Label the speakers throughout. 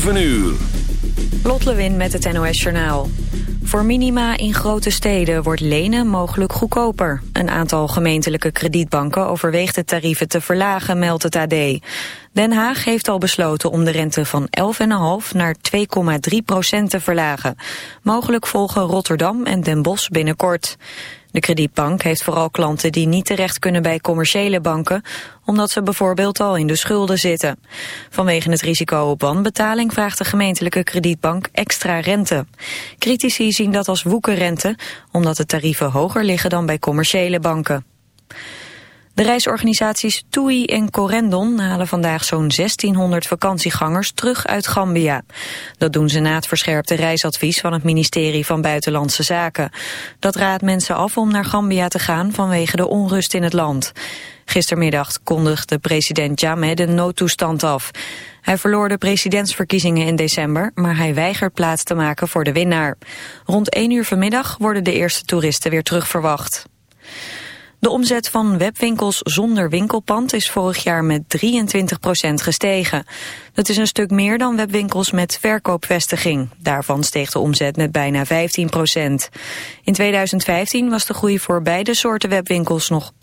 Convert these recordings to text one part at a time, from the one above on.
Speaker 1: 7 uur.
Speaker 2: Lot Lewin met het NOS Journaal. Voor minima in grote steden wordt lenen mogelijk goedkoper. Een aantal gemeentelijke kredietbanken overweegt de tarieven te verlagen, meldt het AD. Den Haag heeft al besloten om de rente van 11,5 naar 2,3 procent te verlagen. Mogelijk volgen Rotterdam en Den Bosch binnenkort. De kredietbank heeft vooral klanten die niet terecht kunnen bij commerciële banken, omdat ze bijvoorbeeld al in de schulden zitten. Vanwege het risico op wanbetaling vraagt de gemeentelijke kredietbank extra rente. Critici zien dat als woekerrente, omdat de tarieven hoger liggen dan bij commerciële banken. De reisorganisaties TUI en Corendon halen vandaag zo'n 1600 vakantiegangers terug uit Gambia. Dat doen ze na het verscherpte reisadvies van het ministerie van Buitenlandse Zaken. Dat raadt mensen af om naar Gambia te gaan vanwege de onrust in het land. Gistermiddag kondigde president Jammeh de noodtoestand af. Hij verloor de presidentsverkiezingen in december, maar hij weigert plaats te maken voor de winnaar. Rond 1 uur vanmiddag worden de eerste toeristen weer terugverwacht. De omzet van webwinkels zonder winkelpand is vorig jaar met 23% gestegen. Dat is een stuk meer dan webwinkels met verkoopvestiging. Daarvan steeg de omzet met bijna 15% In 2015 was de groei voor beide soorten webwinkels nog 21,5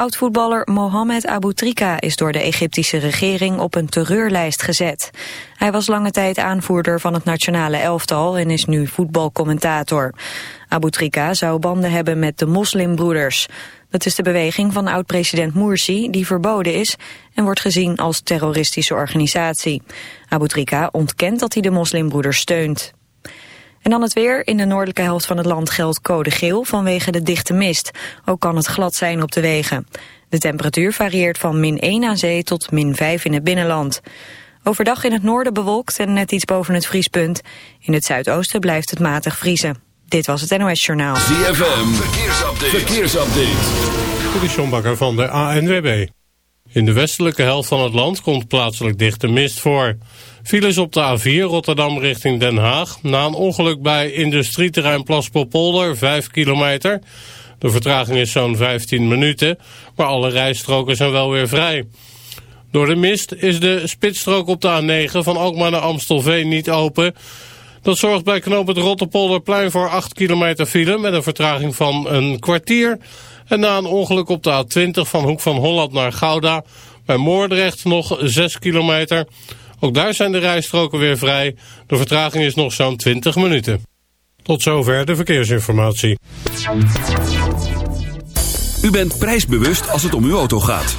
Speaker 2: Oud-voetballer Mohamed Abu Trika is door de Egyptische regering op een terreurlijst gezet. Hij was lange tijd aanvoerder van het nationale elftal en is nu voetbalcommentator. Abu Trika zou banden hebben met de moslimbroeders. Dat is de beweging van oud-president Morsi die verboden is en wordt gezien als terroristische organisatie. Abu Trika ontkent dat hij de moslimbroeders steunt. En dan het weer. In de noordelijke helft van het land geldt code geel vanwege de dichte mist. Ook kan het glad zijn op de wegen. De temperatuur varieert van min 1 aan zee tot min 5 in het binnenland. Overdag in het noorden bewolkt en net iets boven het vriespunt. In het zuidoosten blijft het matig vriezen. Dit was het NOS Journaal.
Speaker 1: ZFM, verkeersupdate. verkeersupdate.
Speaker 3: Van de ANWB. In de westelijke helft van het land komt plaatselijk dichte mist voor. Files op de A4 Rotterdam richting Den Haag. Na een ongeluk bij industrieterrein Plaspelpolder, 5 kilometer. De vertraging is zo'n 15 minuten, maar alle rijstroken zijn wel weer vrij. Door de mist is de spitsstrook op de A9 van Alkmaar naar Amstelveen niet open. Dat zorgt bij knoop het Rotterpolderplein voor 8 kilometer file met een vertraging van een kwartier. En na een ongeluk op de A20 van Hoek van Holland naar Gouda bij Moordrecht nog 6 kilometer. Ook daar zijn de rijstroken weer vrij. De vertraging is nog zo'n 20 minuten. Tot zover de verkeersinformatie.
Speaker 1: U bent prijsbewust als het om uw auto gaat.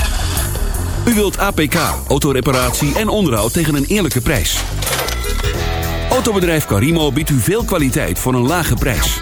Speaker 1: U wilt APK, autoreparatie en onderhoud tegen een eerlijke prijs. Autobedrijf Carimo biedt u veel kwaliteit voor een lage prijs.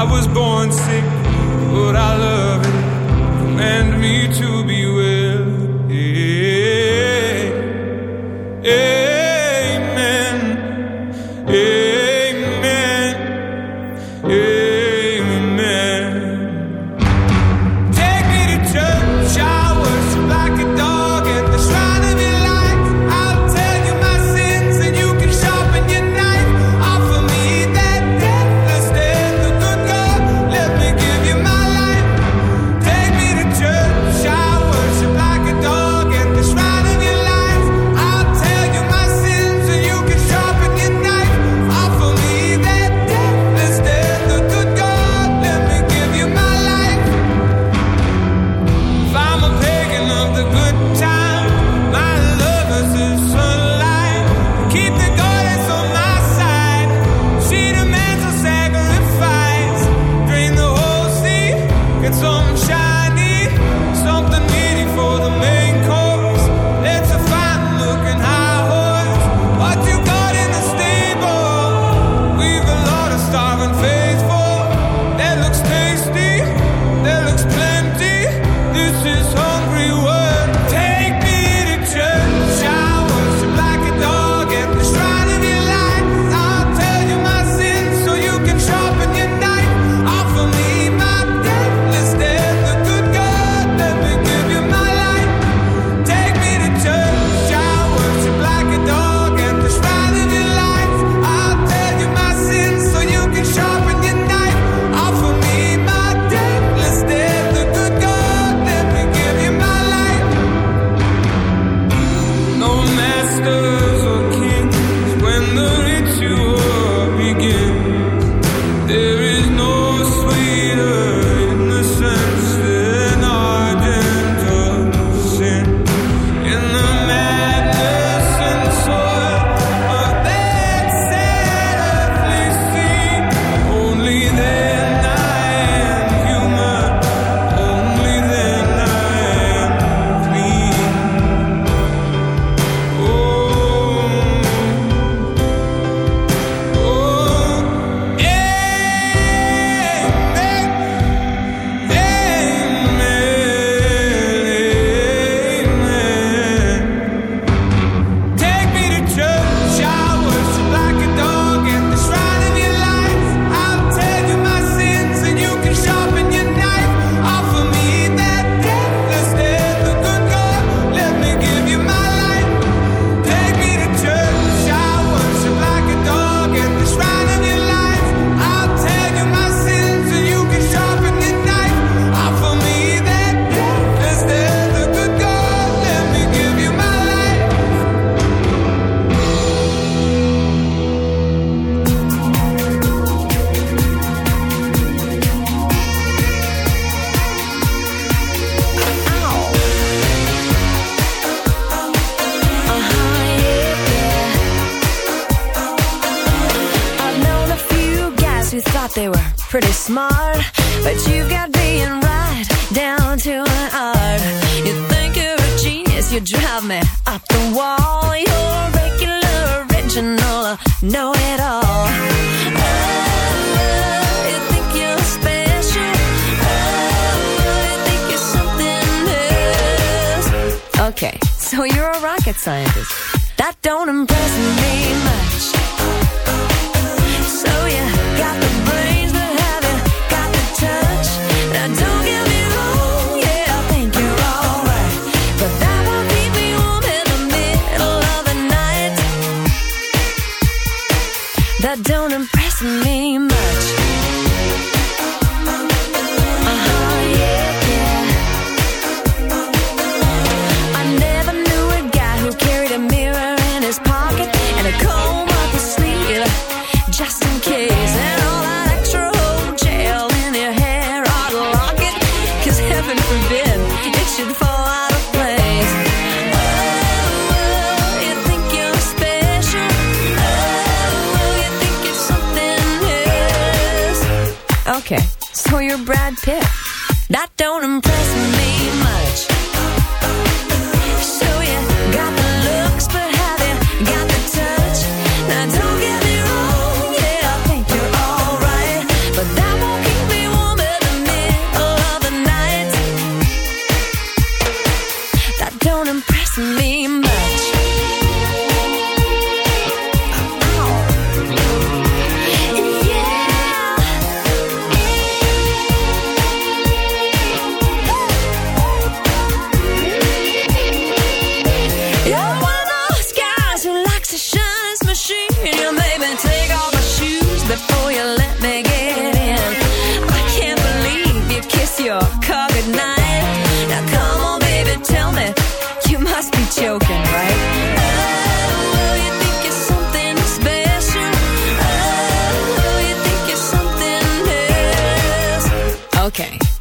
Speaker 4: I was
Speaker 5: born sick, but I love it. Me to be well.
Speaker 6: Yeah. monster rocket scientist. That don't impress me.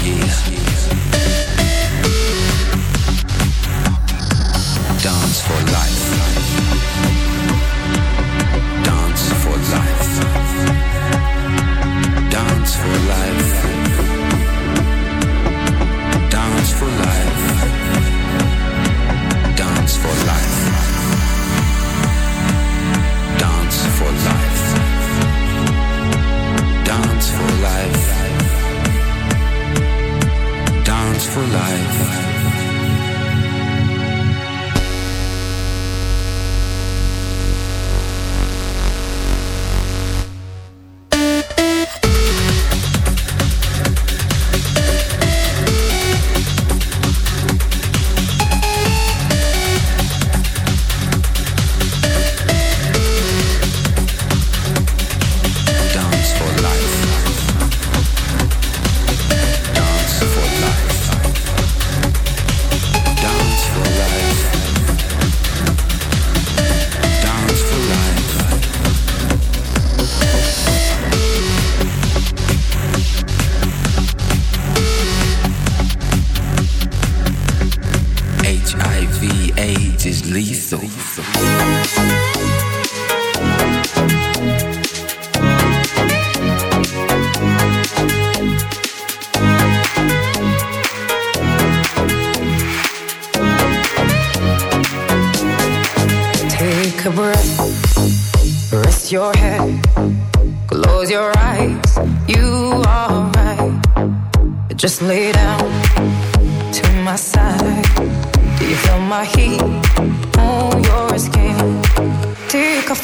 Speaker 7: skis.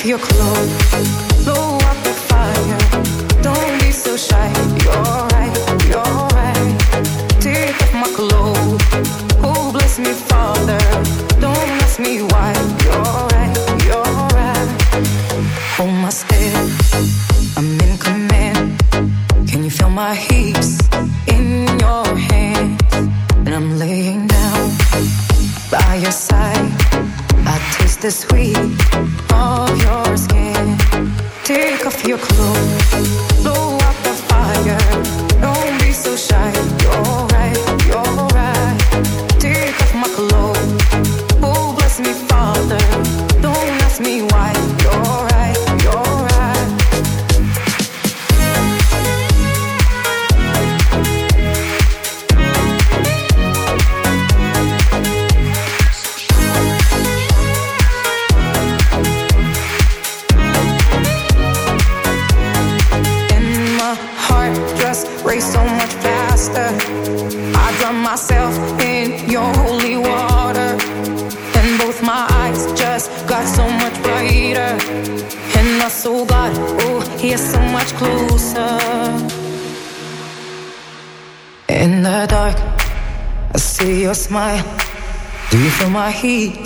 Speaker 7: Your
Speaker 8: clothes, He.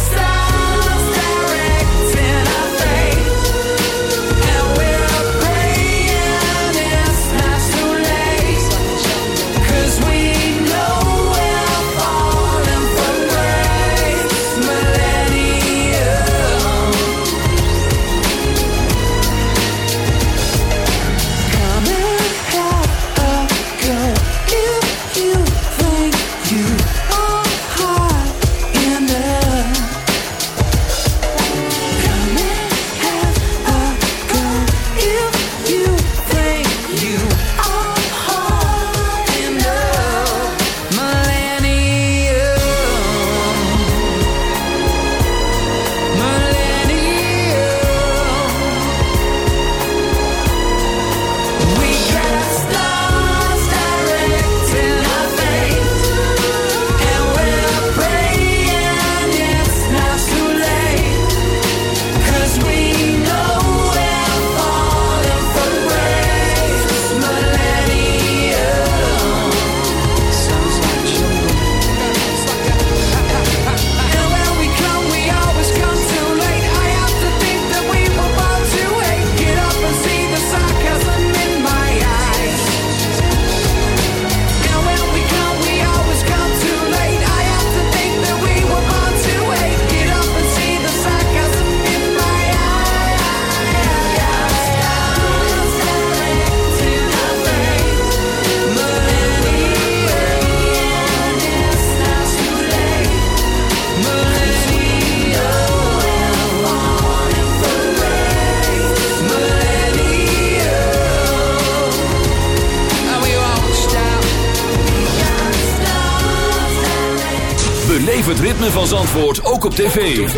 Speaker 9: Zandvoort ook op tv.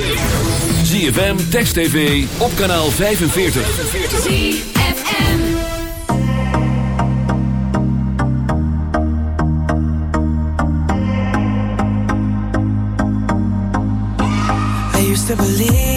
Speaker 9: ZFM, Text TV, op kanaal 45.
Speaker 7: ZFM
Speaker 10: I used to believe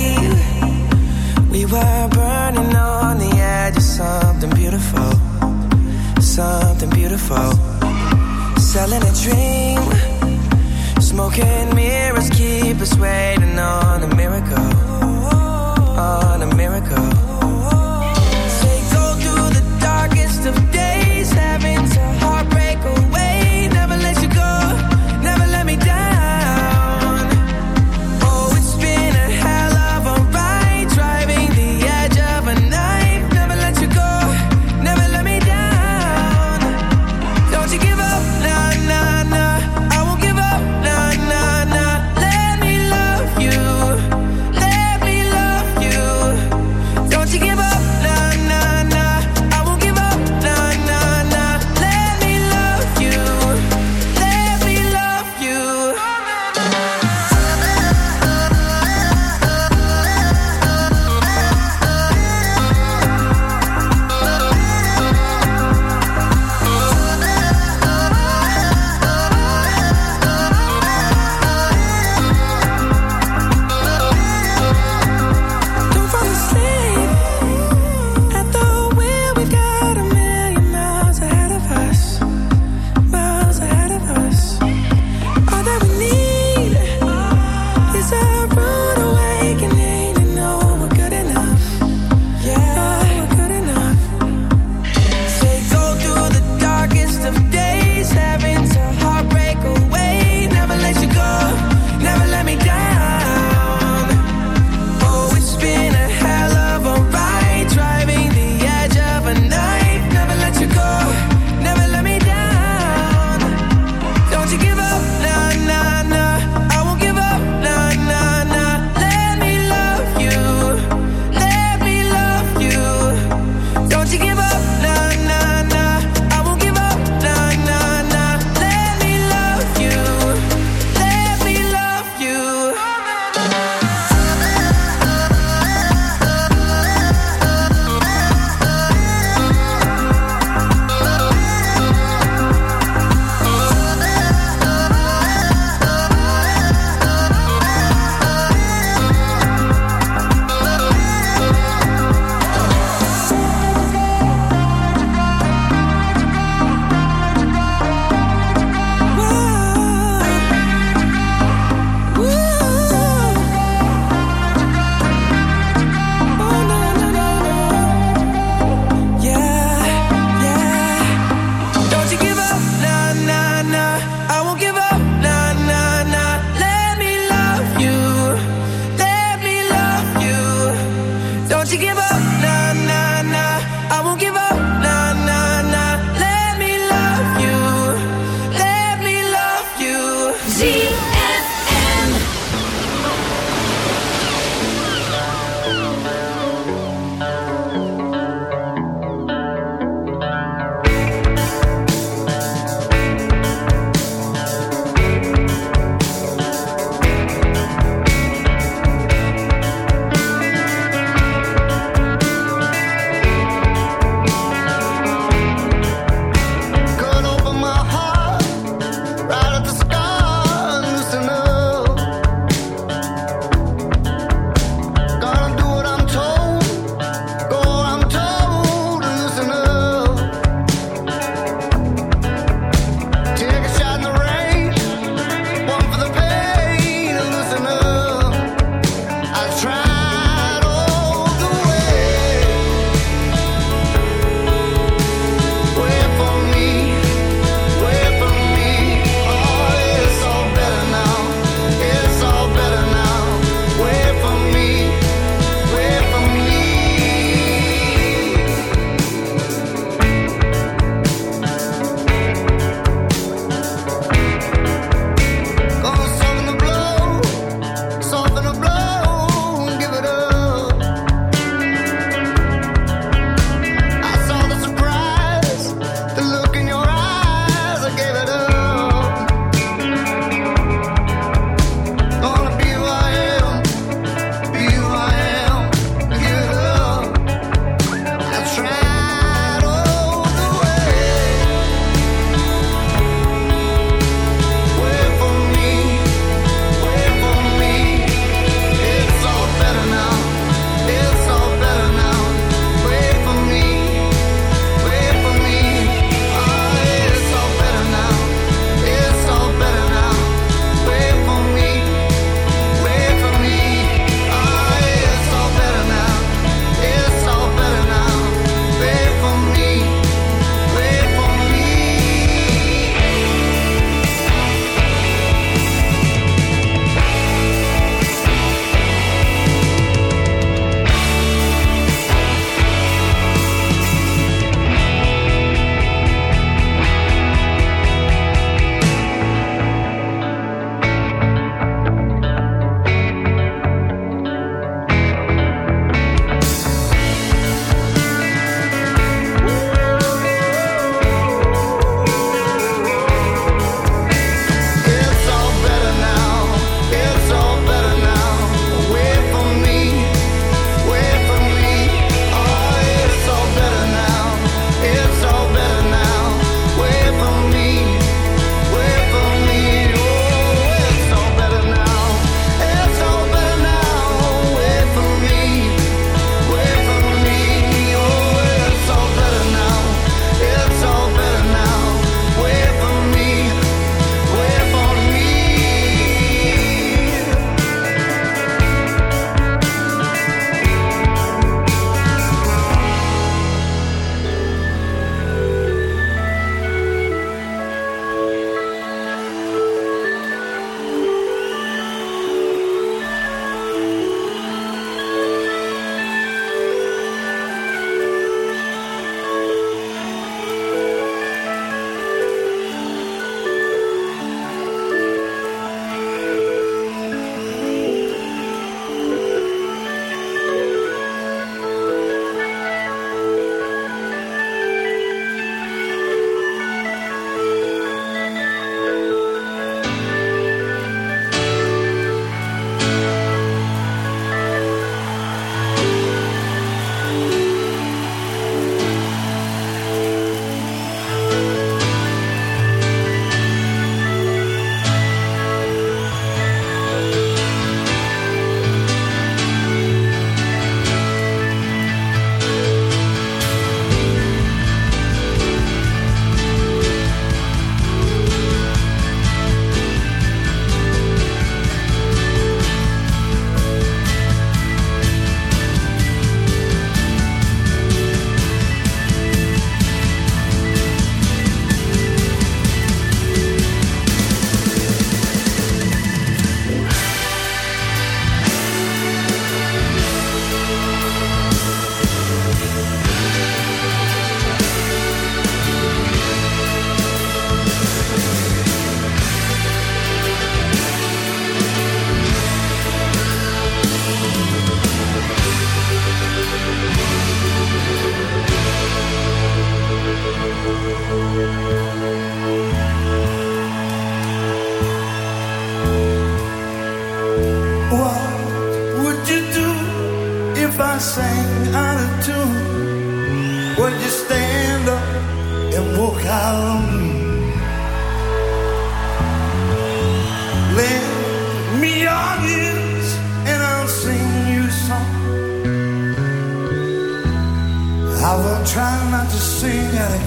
Speaker 11: trying not to sing at it.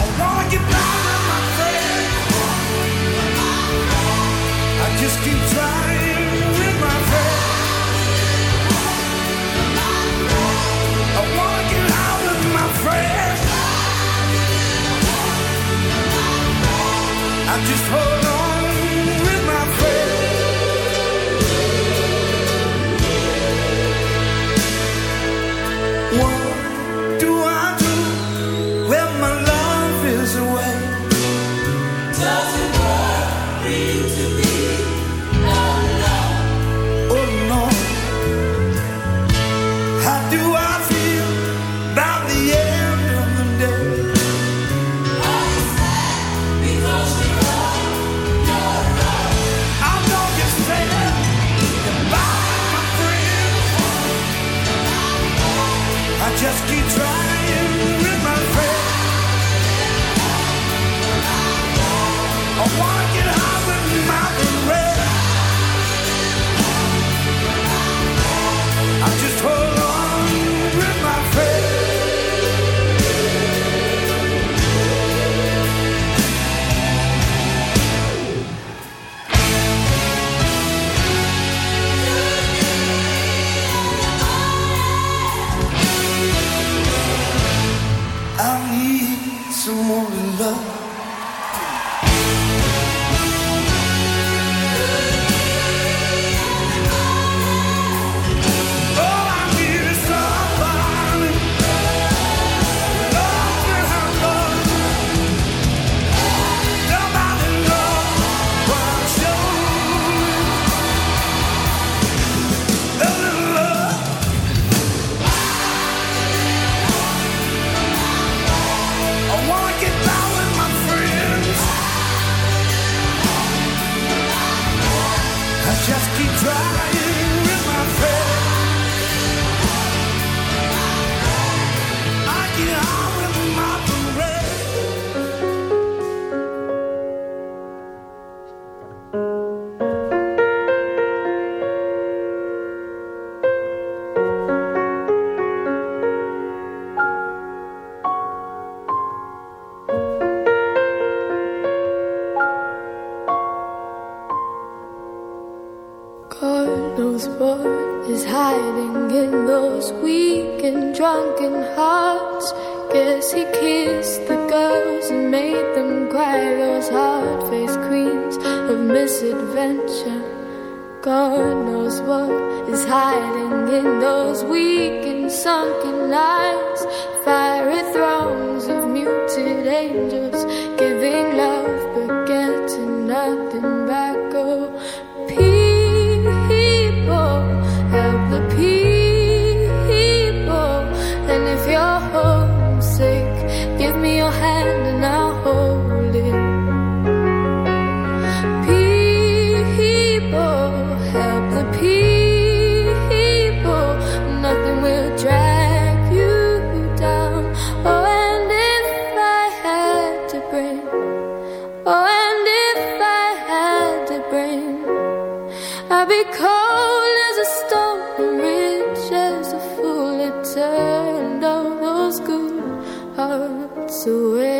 Speaker 11: I wanna get by with my friend. I just keep trying with my friend. I wanna get out with my friend. I just
Speaker 12: hope. I'll be cold as a stone and rich as a fool. It turned all those good hearts away.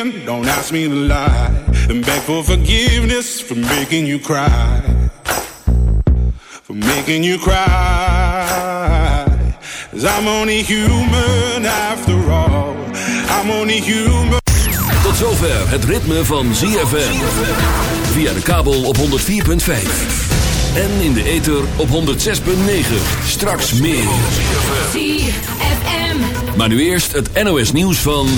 Speaker 13: Opinion. Don't ask me to lie. And beg for forgiveness for making you cry. For making you cry. Cause I'm only human after all. I'm only human.
Speaker 1: Tot zover het ritme van ZFM. Via de kabel op 104.5. En in de ether op 106.9. Straks meer.
Speaker 6: ZFM.
Speaker 1: Maar nu eerst het NOS nieuws van...